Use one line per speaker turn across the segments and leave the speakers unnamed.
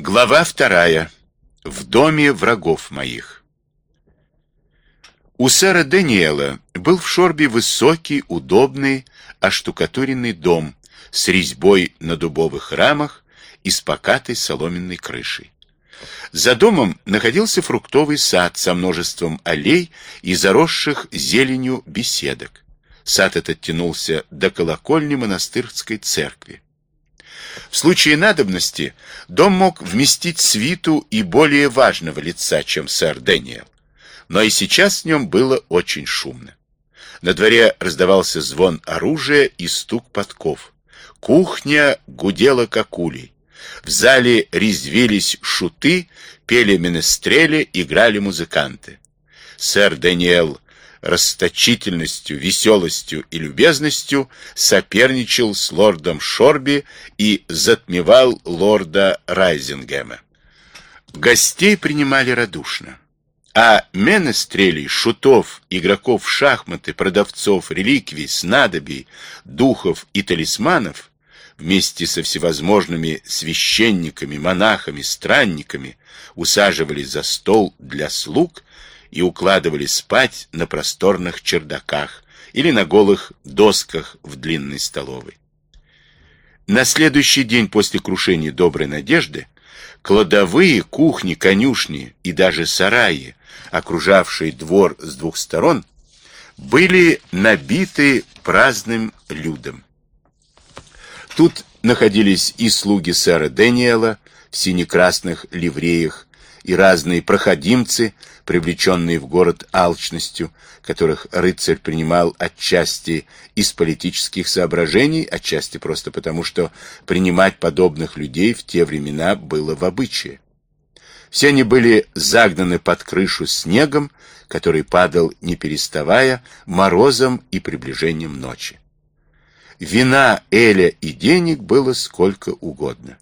Глава вторая. В доме врагов моих. У сэра Даниэла был в Шорбе высокий, удобный, оштукатуренный дом с резьбой на дубовых рамах и с покатой соломенной крышей. За домом находился фруктовый сад со множеством аллей и заросших зеленью беседок. Сад этот тянулся до колокольни монастырской церкви. В случае надобности дом мог вместить свиту и более важного лица, чем сэр Дэниел. Но и сейчас в нем было очень шумно. На дворе раздавался звон оружия и стук подков. Кухня гудела как улей. В зале резвились шуты, пели менестрели, играли музыканты. Сэр Дэниел расточительностью, веселостью и любезностью соперничал с лордом Шорби и затмевал лорда Райзингема. Гостей принимали радушно. А менестрелей, шутов, игроков в шахматы, продавцов, реликвий, снадобий, духов и талисманов вместе со всевозможными священниками, монахами, странниками усаживались за стол для слуг и укладывали спать на просторных чердаках или на голых досках в длинной столовой. На следующий день после крушения Доброй Надежды кладовые, кухни, конюшни и даже сараи, окружавшие двор с двух сторон, были набиты праздным людом. Тут находились и слуги сэра Дэниела в сине-красных ливреях, и разные проходимцы, привлеченные в город алчностью, которых рыцарь принимал отчасти из политических соображений, отчасти просто потому, что принимать подобных людей в те времена было в обычае. Все они были загнаны под крышу снегом, который падал не переставая, морозом и приближением ночи. Вина, эля и денег было сколько угодно.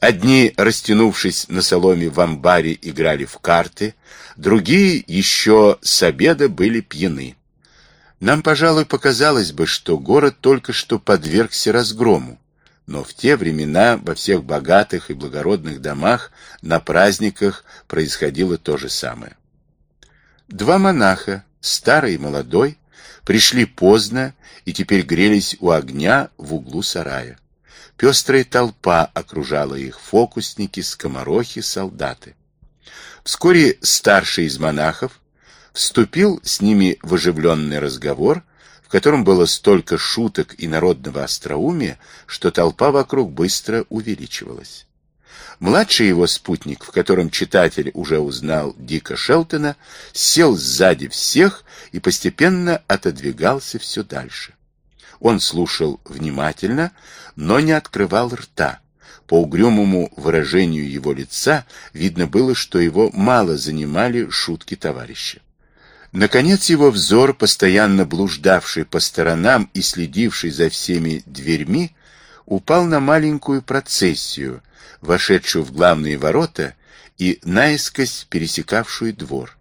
Одни, растянувшись на соломе в амбаре, играли в карты, другие еще с обеда были пьяны. Нам, пожалуй, показалось бы, что город только что подвергся разгрому, но в те времена во всех богатых и благородных домах на праздниках происходило то же самое. Два монаха, старый и молодой, пришли поздно и теперь грелись у огня в углу сарая. Пестрая толпа окружала их, фокусники, скоморохи, солдаты. Вскоре старший из монахов вступил с ними в оживленный разговор, в котором было столько шуток и народного остроумия, что толпа вокруг быстро увеличивалась. Младший его спутник, в котором читатель уже узнал Дика Шелтона, сел сзади всех и постепенно отодвигался все дальше. Он слушал внимательно, но не открывал рта. По угрюмому выражению его лица видно было, что его мало занимали шутки товарища. Наконец его взор, постоянно блуждавший по сторонам и следивший за всеми дверьми, упал на маленькую процессию, вошедшую в главные ворота и наискось пересекавшую двор.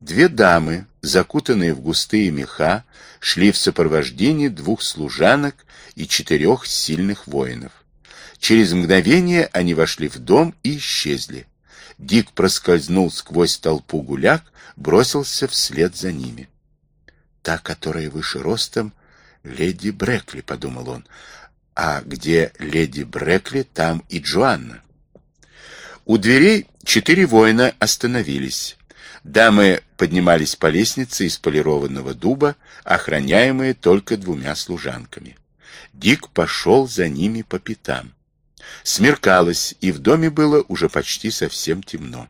Две дамы, закутанные в густые меха, шли в сопровождении двух служанок и четырех сильных воинов. Через мгновение они вошли в дом и исчезли. Дик проскользнул сквозь толпу гуляк, бросился вслед за ними. «Та, которая выше ростом, леди Брекли», — подумал он. «А где леди Брекли, там и Джоанна». У дверей четыре воина остановились. Дамы поднимались по лестнице из полированного дуба, охраняемые только двумя служанками. Дик пошел за ними по пятам. Смеркалось, и в доме было уже почти совсем темно.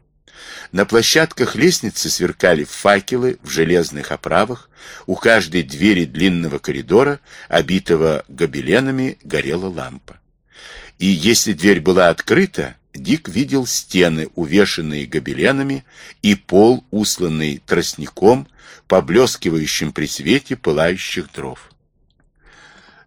На площадках лестницы сверкали факелы в железных оправах, у каждой двери длинного коридора, обитого гобеленами, горела лампа. И если дверь была открыта, Дик видел стены, увешанные гобеленами, и пол, усланный тростником, поблескивающим при свете пылающих дров.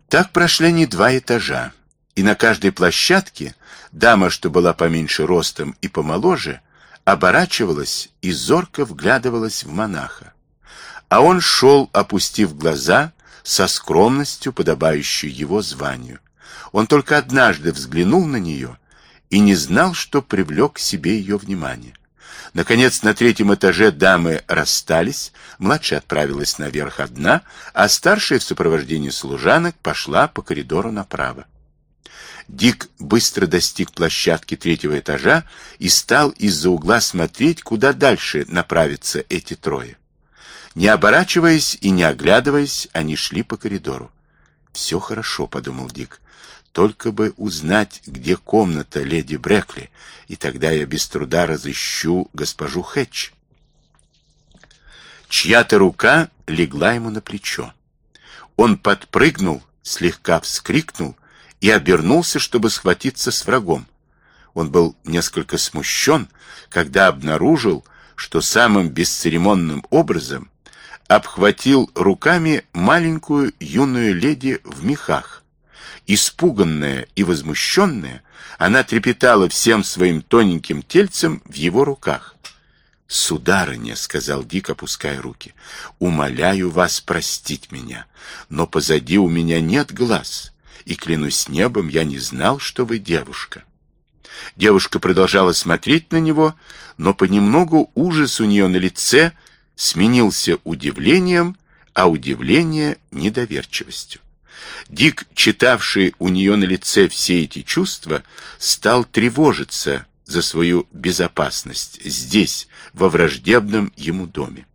Так прошли они два этажа, и на каждой площадке дама, что была поменьше ростом и помоложе, оборачивалась и зорко вглядывалась в монаха. А он шел, опустив глаза, со скромностью, подобающей его званию. Он только однажды взглянул на нее и не знал, что привлек к себе ее внимание. Наконец, на третьем этаже дамы расстались, младшая отправилась наверх одна, а старшая в сопровождении служанок пошла по коридору направо. Дик быстро достиг площадки третьего этажа и стал из-за угла смотреть, куда дальше направятся эти трое. Не оборачиваясь и не оглядываясь, они шли по коридору. «Все хорошо», — подумал Дик. «Только бы узнать, где комната леди Брекли, и тогда я без труда разыщу госпожу Хэтч». Чья-то рука легла ему на плечо. Он подпрыгнул, слегка вскрикнул и обернулся, чтобы схватиться с врагом. Он был несколько смущен, когда обнаружил, что самым бесцеремонным образом обхватил руками маленькую юную леди в мехах. Испуганная и возмущенная, она трепетала всем своим тоненьким тельцем в его руках. «Сударыня», — сказал Дик, опуская руки, — «умоляю вас простить меня, но позади у меня нет глаз, и, клянусь небом, я не знал, что вы девушка». Девушка продолжала смотреть на него, но понемногу ужас у нее на лице сменился удивлением, а удивление — недоверчивостью. Дик, читавший у нее на лице все эти чувства, стал тревожиться за свою безопасность здесь, во враждебном ему доме.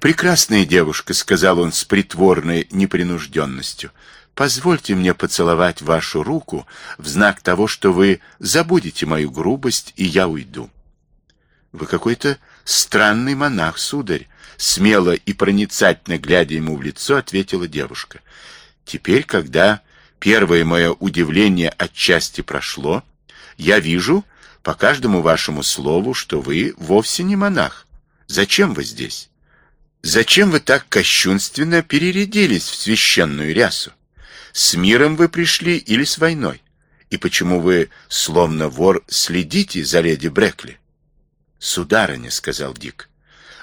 «Прекрасная девушка», — сказал он с притворной непринужденностью, — «позвольте мне поцеловать вашу руку в знак того, что вы забудете мою грубость, и я уйду». «Вы какой-то странный монах, сударь», — смело и проницательно глядя ему в лицо, ответила девушка. «Теперь, когда первое мое удивление отчасти прошло, я вижу по каждому вашему слову, что вы вовсе не монах. Зачем вы здесь? Зачем вы так кощунственно перерядились в священную рясу? С миром вы пришли или с войной? И почему вы, словно вор, следите за леди Брекли? «Сударыня», — сказал Дик, —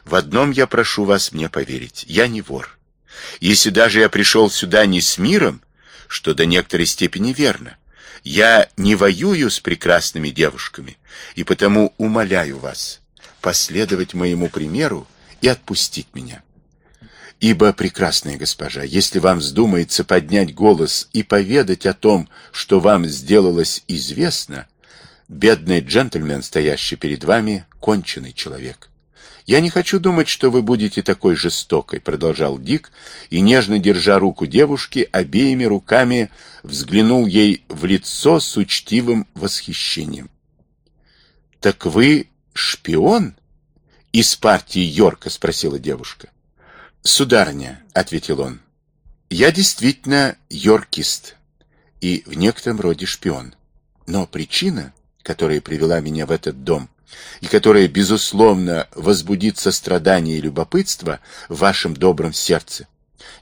«в одном я прошу вас мне поверить. Я не вор. Если даже я пришел сюда не с миром, что до некоторой степени верно, я не воюю с прекрасными девушками, и потому умоляю вас последовать моему примеру и отпустить меня. Ибо, прекрасная госпожа, если вам вздумается поднять голос и поведать о том, что вам сделалось известно, бедный джентльмен, стоящий перед вами, конченый человек. «Я не хочу думать, что вы будете такой жестокой», — продолжал Дик, и, нежно держа руку девушки, обеими руками взглянул ей в лицо с учтивым восхищением. «Так вы шпион?» «Из партии Йорка?» — спросила девушка. «Сударыня», — ответил он, — «я действительно йоркист и в некотором роде шпион. Но причина, которая привела меня в этот дом, и которая, безусловно, возбудит сострадание и любопытство в вашем добром сердце,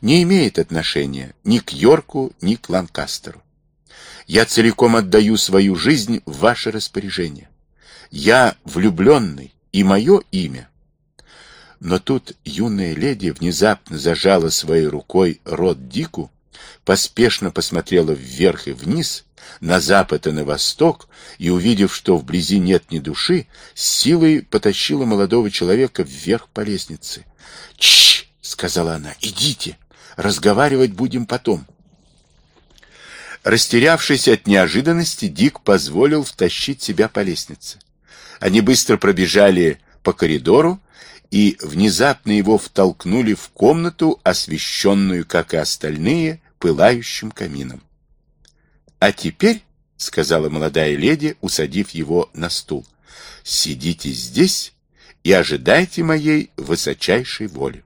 не имеет отношения ни к Йорку, ни к Ланкастеру. Я целиком отдаю свою жизнь в ваше распоряжение. Я влюбленный, и мое имя. Но тут юная леди внезапно зажала своей рукой рот Дику, поспешно посмотрела вверх и вниз, на запад и на восток, и, увидев, что вблизи нет ни души, силой потащила молодого человека вверх по лестнице. «Чш!» — сказала она. «Идите! Разговаривать будем потом!» Растерявшись от неожиданности, Дик позволил втащить себя по лестнице. Они быстро пробежали по коридору и внезапно его втолкнули в комнату, освещенную, как и остальные, пылающим камином. «А теперь, — сказала молодая леди, усадив его на стул, — сидите здесь и ожидайте моей высочайшей воли.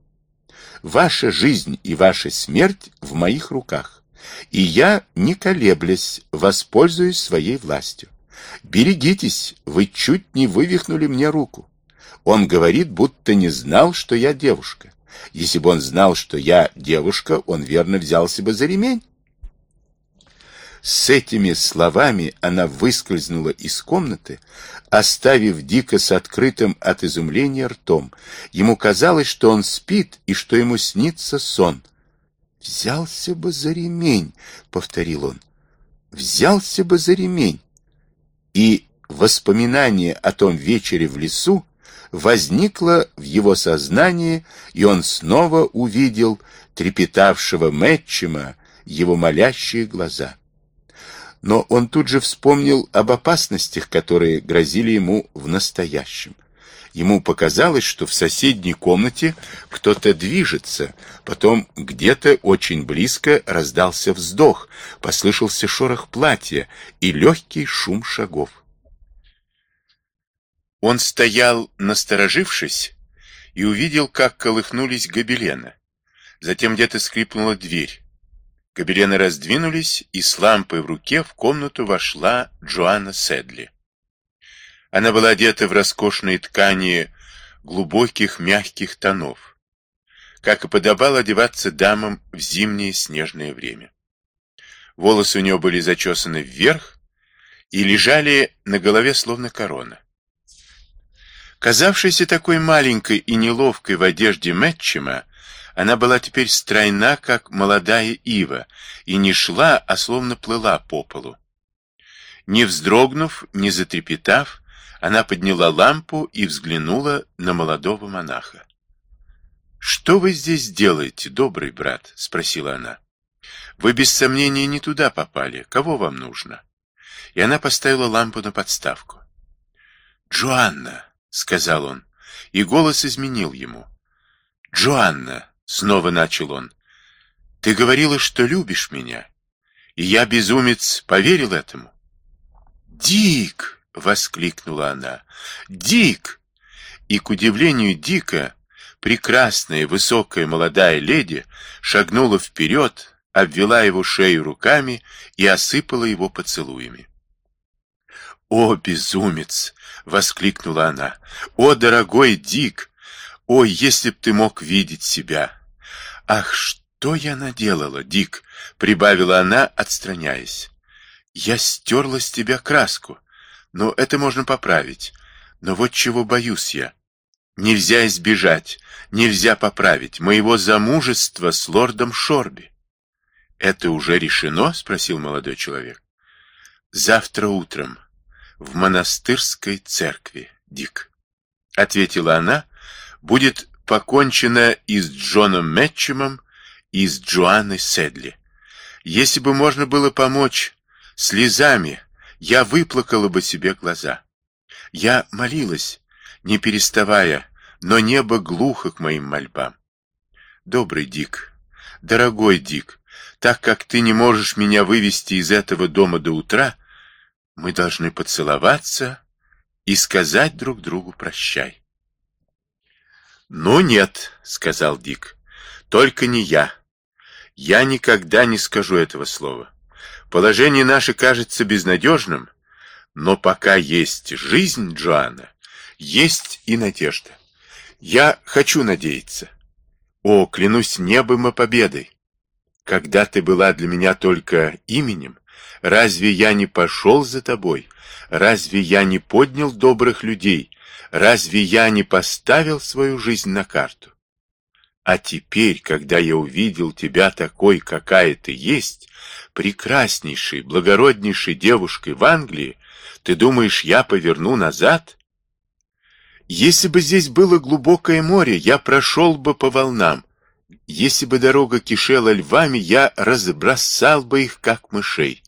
Ваша жизнь и ваша смерть в моих руках, и я, не колеблясь, воспользуюсь своей властью. Берегитесь, вы чуть не вывихнули мне руку. Он говорит, будто не знал, что я девушка. Если бы он знал, что я девушка, он верно взялся бы за ремень. С этими словами она выскользнула из комнаты, оставив Дика с открытым от изумления ртом. Ему казалось, что он спит и что ему снится сон. «Взялся бы за ремень», — повторил он. «Взялся бы за ремень». и воспоминание о том вечере в лесу возникло в его сознании, и он снова увидел трепетавшего Мэтчима, его молящие глаза. Но он тут же вспомнил об опасностях, которые грозили ему в настоящем. Ему показалось, что в соседней комнате кто-то движется. Потом где-то очень близко раздался вздох, послышался шорох платья и легкий шум шагов. Он стоял, насторожившись, и увидел, как колыхнулись гобелены. Затем где-то скрипнула дверь. Гобелены раздвинулись, и с лампой в руке в комнату вошла Джоанна Седли. Она была одета в роскошные ткани глубоких мягких тонов, как и подобало одеваться дамам в зимнее снежное время. Волосы у нее были зачесаны вверх и лежали на голове словно корона. Казавшаяся такой маленькой и неловкой в одежде Мэтчима, она была теперь стройна, как молодая ива, и не шла, а словно плыла по полу. Не вздрогнув, не затрепетав, она подняла лампу и взглянула на молодого монаха. «Что вы здесь делаете, добрый брат?» — спросила она. «Вы без сомнения не туда попали. Кого вам нужно?» И она поставила лампу на подставку. «Джоанна!» — сказал он, и голос изменил ему. «Джоанна!» — снова начал он. «Ты говорила, что любишь меня, и я, безумец, поверил этому». «Дик!» — воскликнула она. «Дик!» И, к удивлению Дика, прекрасная, высокая молодая леди шагнула вперед, обвела его шею руками и осыпала его поцелуями. «О, безумец!» — воскликнула она. «О, дорогой Дик! Ой, если б ты мог видеть себя!» «Ах, что я наделала, Дик!» — прибавила она, отстраняясь. «Я стерла с тебя краску, но это можно поправить. Но вот чего боюсь я. Нельзя избежать, нельзя поправить моего замужества с лордом Шорби». «Это уже решено?» — спросил молодой человек. «Завтра утром» в монастырской церкви, Дик. Ответила она, будет покончено и с Джоном Мэтчемом, и с Джоанной Седли. Если бы можно было помочь слезами, я выплакала бы себе глаза. Я молилась, не переставая, но небо глухо к моим мольбам. Добрый Дик, дорогой Дик, так как ты не можешь меня вывести из этого дома до утра, мы должны поцеловаться и сказать друг другу прощай. «Ну нет», — сказал Дик, — «только не я. Я никогда не скажу этого слова. Положение наше кажется безнадежным, но пока есть жизнь Джоанна, есть и надежда. Я хочу надеяться. О, клянусь небом и победой. Когда ты была для меня только именем, Разве я не пошел за тобой? Разве я не поднял добрых людей? Разве я не поставил свою жизнь на карту? А теперь, когда я увидел тебя такой, какая ты есть, прекраснейшей, благороднейшей девушкой в Англии, ты думаешь, я поверну назад? Если бы здесь было глубокое море, я прошел бы по волнам. Если бы дорога кишела львами, я разбросал бы их, как мышей.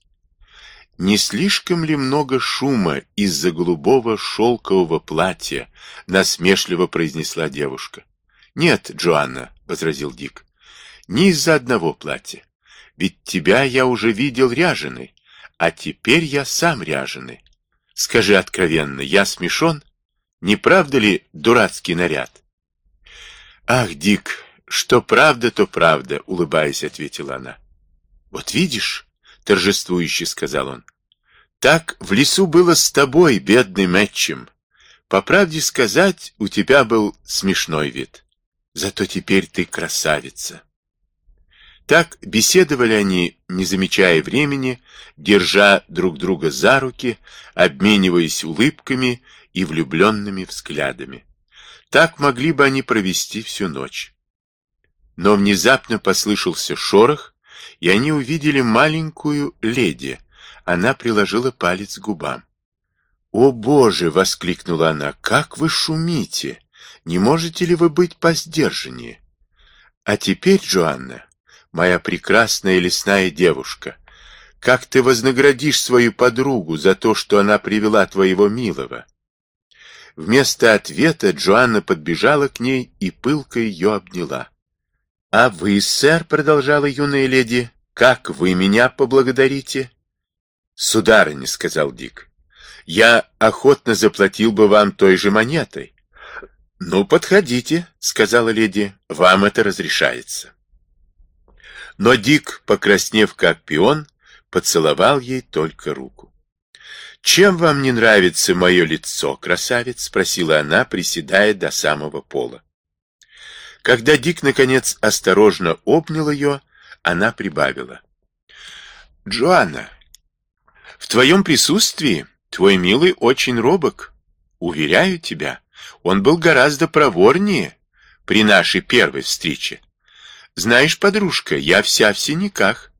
Не слишком ли много шума из-за голубого шелкового платья? Насмешливо произнесла девушка. Нет, Джоанна, возразил Дик. Не из-за одного платья. Ведь тебя я уже видел ряженой, а теперь я сам ряженый. Скажи откровенно, я смешон? Не правда ли дурацкий наряд? Ах, Дик, что правда, то правда, улыбаясь, ответила она. Вот видишь, торжествующе сказал он. Так в лесу было с тобой, бедный Мэтчем. По правде сказать, у тебя был смешной вид. Зато теперь ты красавица. Так беседовали они, не замечая времени, держа друг друга за руки, обмениваясь улыбками и влюбленными взглядами. Так могли бы они провести всю ночь. Но внезапно послышался шорох, и они увидели маленькую леди. Она приложила палец к губам. «О, Боже!» — воскликнула она. «Как вы шумите! Не можете ли вы быть посдержаннее? А теперь, Джоанна, моя прекрасная лесная девушка, как ты вознаградишь свою подругу за то, что она привела твоего милого?» Вместо ответа Джоанна подбежала к ней и пылко ее обняла. — А вы, сэр, — продолжала юная леди, — как вы меня поблагодарите? — Сударыня, — сказал Дик, — я охотно заплатил бы вам той же монетой. — Ну, подходите, — сказала леди, — вам это разрешается. Но Дик, покраснев как пион, поцеловал ей только руку. — Чем вам не нравится мое лицо, красавец? — спросила она, приседая до самого пола. Когда Дик, наконец, осторожно обнял ее, она прибавила. — Джоанна, в твоем присутствии твой милый очень робок. Уверяю тебя, он был гораздо проворнее при нашей первой встрече. Знаешь, подружка, я вся в синяках.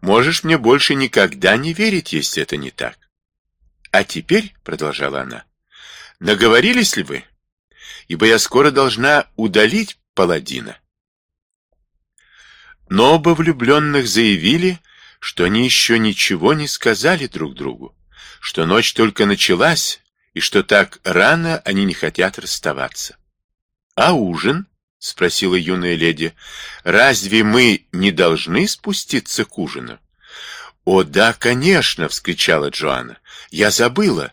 Можешь мне больше никогда не верить, если это не так. А теперь, — продолжала она, — наговорились ли вы? Ибо я скоро должна удалить паладина. Но оба влюбленных заявили, что они еще ничего не сказали друг другу, что ночь только началась, и что так рано они не хотят расставаться. — А ужин? — спросила юная леди. — Разве мы не должны спуститься к ужину? — О, да, конечно! — вскричала Джоанна. — Я забыла.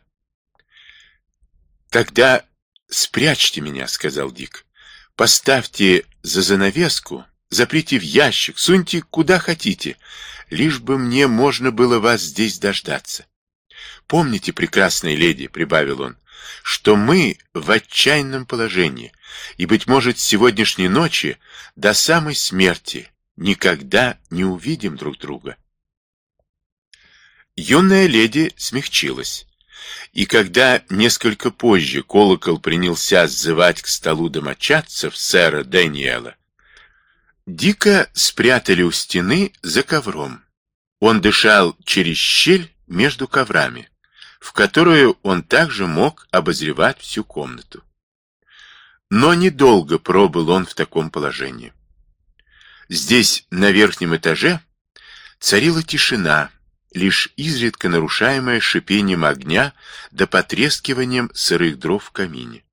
— Тогда спрячьте меня, — сказал Дик. Поставьте за занавеску, заприте в ящик, суньте куда хотите, лишь бы мне можно было вас здесь дождаться. Помните, прекрасная леди, — прибавил он, — что мы в отчаянном положении, и, быть может, с сегодняшней ночи до самой смерти никогда не увидим друг друга. Юная леди смягчилась. И когда несколько позже колокол принялся сзывать к столу домочадцев сэра Дэниела, Дика спрятали у стены за ковром. Он дышал через щель между коврами, в которую он также мог обозревать всю комнату. Но недолго пробыл он в таком положении. Здесь, на верхнем этаже, царила тишина, лишь изредка нарушаемое шипением огня да потрескиванием сырых дров в камине.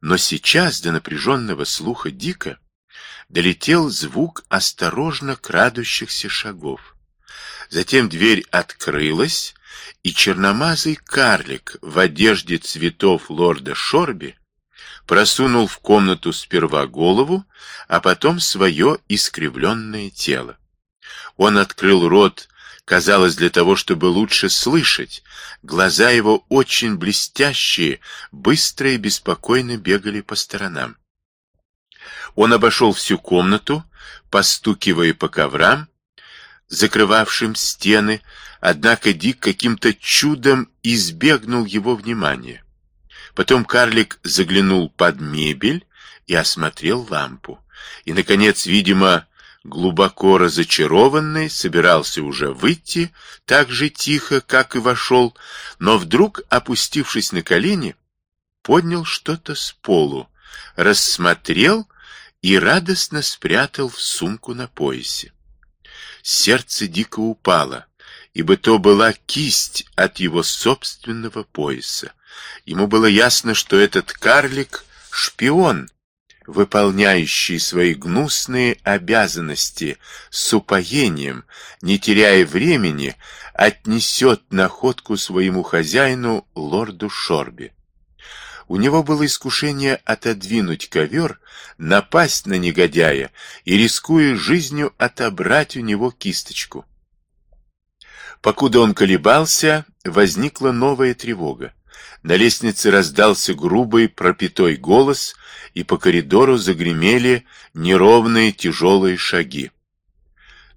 Но сейчас до напряженного слуха Дика долетел звук осторожно крадущихся шагов. Затем дверь открылась, и черномазый карлик в одежде цветов лорда Шорби просунул в комнату сперва голову, а потом свое искривленное тело. Он открыл рот казалось, для того, чтобы лучше слышать. Глаза его очень блестящие, быстро и беспокойно бегали по сторонам. Он обошел всю комнату, постукивая по коврам, закрывавшим стены, однако Дик каким-то чудом избегнул его внимания. Потом карлик заглянул под мебель и осмотрел лампу. И, наконец, видимо, глубоко разочарованный, собирался уже выйти, так же тихо, как и вошел, но вдруг, опустившись на колени, поднял что-то с полу, рассмотрел и радостно спрятал в сумку на поясе. Сердце дико упало, ибо то была кисть от его собственного пояса. Ему было ясно, что этот карлик — шпион, выполняющий свои гнусные обязанности с упоением, не теряя времени, отнесет находку своему хозяину, лорду Шорби. У него было искушение отодвинуть ковер, напасть на негодяя и, рискуя жизнью, отобрать у него кисточку. Покуда он колебался, возникла новая тревога. На лестнице раздался грубый пропитой голос, и по коридору загремели неровные тяжелые шаги.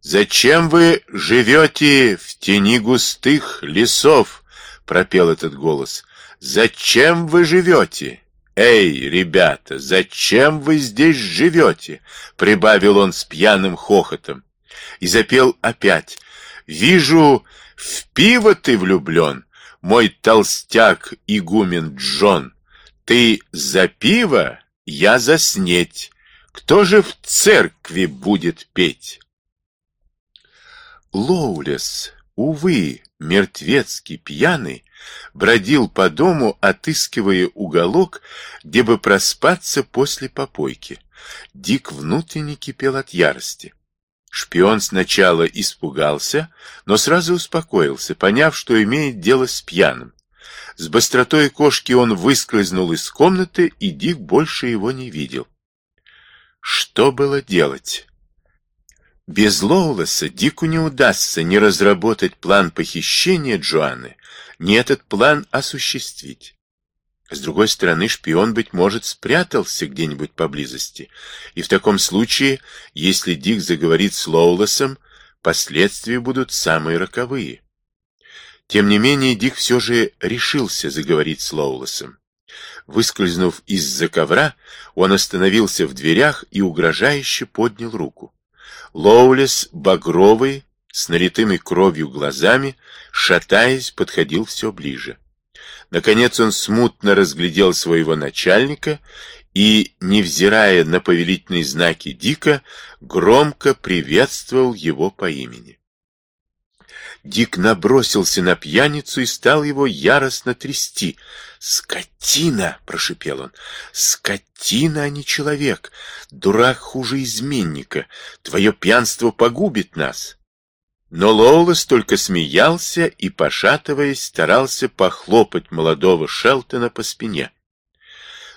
«Зачем вы живете в тени густых лесов?» — пропел этот голос. «Зачем вы живете? Эй, ребята, зачем вы здесь живете?» — прибавил он с пьяным хохотом. И запел опять. «Вижу, в пиво ты влюблен, мой толстяк игумен Джон, ты за пиво, я за снеть. Кто же в церкви будет петь? Лоулес, увы, мертвецкий пьяный, бродил по дому, отыскивая уголок, где бы проспаться после попойки. Дик внутренне кипел от ярости. Шпион сначала испугался, но сразу успокоился, поняв, что имеет дело с пьяным. С быстротой кошки он выскользнул из комнаты, и Дик больше его не видел. Что было делать? Без Лоулеса Дику не удастся ни разработать план похищения Джоанны, ни этот план осуществить. С другой стороны, шпион, быть может, спрятался где-нибудь поблизости, и в таком случае, если Дик заговорит с Лоулесом, последствия будут самые роковые. Тем не менее, Дик все же решился заговорить с Лоулесом. Выскользнув из-за ковра, он остановился в дверях и угрожающе поднял руку. Лоулес, багровый, с налитыми кровью глазами, шатаясь, подходил все ближе. Наконец он смутно разглядел своего начальника и, невзирая на повелительные знаки Дика, громко приветствовал его по имени. Дик набросился на пьяницу и стал его яростно трясти. «Скотина!» — прошипел он. «Скотина, а не человек! Дурак хуже изменника! Твое пьянство погубит нас!» Но Лоулес только смеялся и, пошатываясь, старался похлопать молодого Шелтона по спине.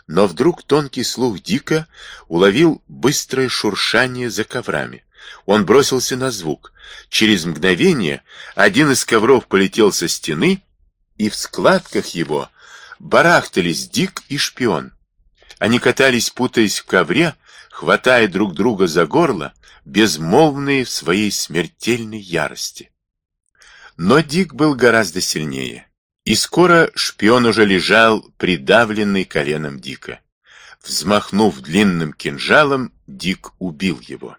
Но вдруг тонкий слух Дика уловил быстрое шуршание за коврами. Он бросился на звук. Через мгновение один из ковров полетел со стены, и в складках его барахтались Дик и шпион. Они катались, путаясь в ковре, хватая друг друга за горло, безмолвные в своей смертельной ярости. Но Дик был гораздо сильнее, и скоро шпион уже лежал придавленный коленом Дика. Взмахнув длинным кинжалом, Дик убил его.